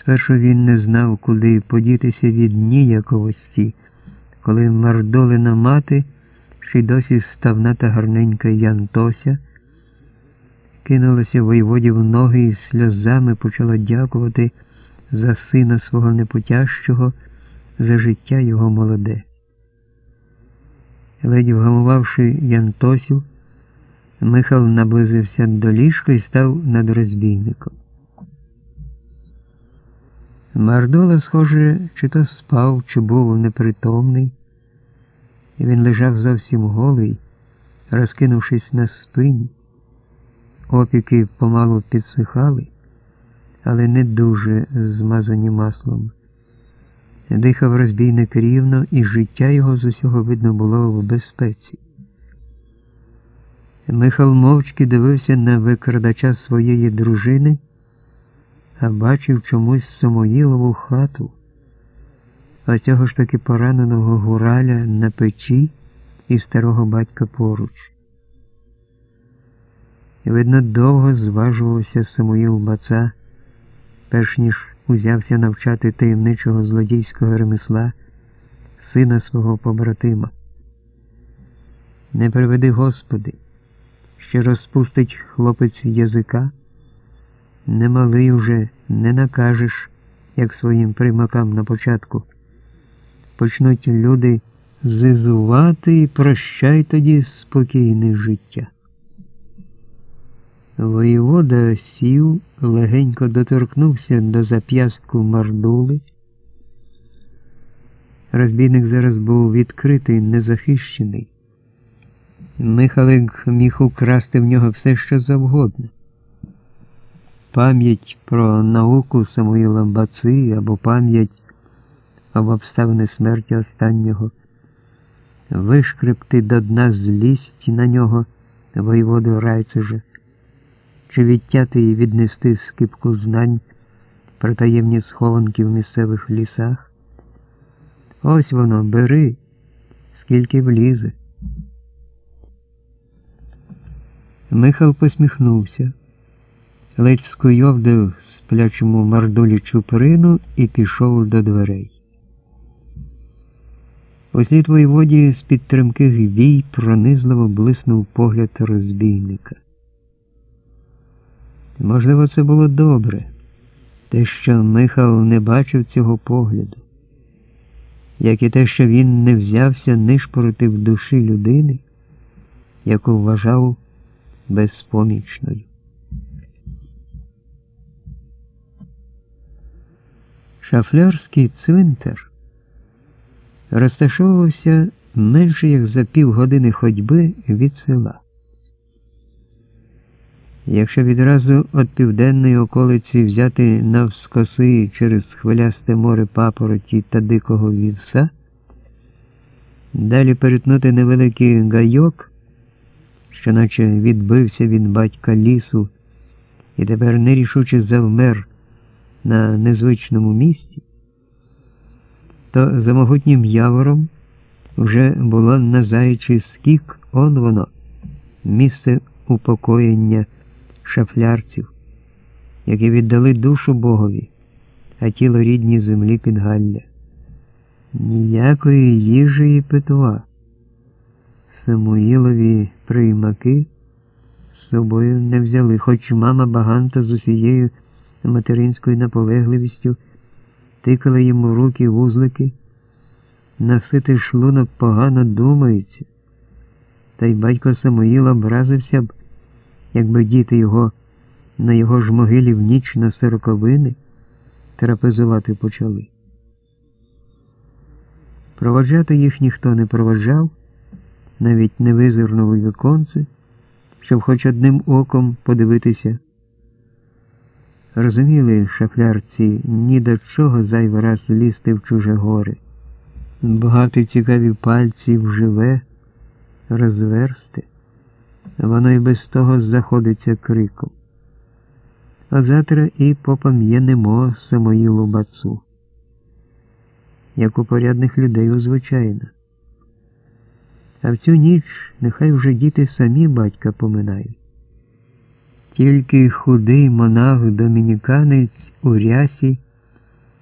Спершу він не знав, куди подітися від ніяковості, коли мардолина мати, ще й досі ставна та гарненька Янтося, кинулася воєводі в ноги і сльозами почала дякувати за сина свого непотящого, за життя його молоде. Ледь вгамувавши Янтосю, Михал наблизився до ліжка і став над розбійником. Мардола, схоже, чи то спав, чи був непритомний, він лежав зовсім голий, розкинувшись на спині. Опіки помалу підсихали, але не дуже змазані маслом. Дихав розбійник рівно, і життя його з усього видно було в безпеці. Михал мовчки дивився на викрадача своєї дружини, а бачив чомусь Самоїлову хату, а цього ж таки пораненого гураля на печі і старого батька поруч. Видно, довго зважувався Самуїл Баца, перш ніж узявся навчати таємничого злодійського ремесла сина свого побратима. Не приведи Господи, що розпустить хлопець язика, немалий уже не накажеш, як своїм примакам на початку. Почнуть люди зизувати і прощай тоді спокійне життя. Воєвода сів, легенько доторкнувся до зап'ястку мардули. Розбійник зараз був відкритий, незахищений. Михалик міг украсти в нього все, що завгодно. Пам'ять про науку Самуїла Баци або пам'ять об обставини смерті останнього, вишкрепти до дна злість на нього воєводу Райцежа чи відтяти і віднести скипку знань про таємні схованки в місцевих лісах. Ось воно, бери, скільки влізе. Михал посміхнувся, ледь скуйовдив сплячому мардулі чуприну і пішов до дверей. Услід воєводі з підтримки вій пронизливо блиснув погляд розбійника. Можливо, це було добре, те, що Михал не бачив цього погляду, як і те, що він не взявся нишпорити в душі людини, яку вважав безпомічною. Шафлярський цвинтар розташовувався менше як за півгодини ходьби від села. Якщо відразу від південної околиці взяти навскоси через хвилясте море папороті та дикого вівса, далі перетнути невеликий гайок, що наче відбився від батька лісу і тепер нерішуче завмер на незвичному місці, то за могутнім явором вже було на заячий скік он воно, місце упокоєння шафлярців, які віддали душу Богові, а тіло рідній землі підгалля. Ніякої їжі і питва. Самуїлові приймаки з собою не взяли, хоч мама баганта з усією материнською наполегливістю тикала йому руки вузлики, насити шлунок погано думається, та й батько Самуїл образився б якби діти його на його ж могилі в ніч на сороковини трапезувати почали. Проводжати їх ніхто не проводжав, навіть не визирнув віконце, щоб хоч одним оком подивитися. Розуміли шафлярці ні до чого зайвий раз лізти в чуже горе, багато цікаві пальці вживе, розверсти воно й без того заходиться криком. А завтра і попам'янемо Самоїлу бацу, як у порядних людей звичайно. А в цю ніч нехай вже діти самі батька поминають. Тільки худий монах домініканець у рясі.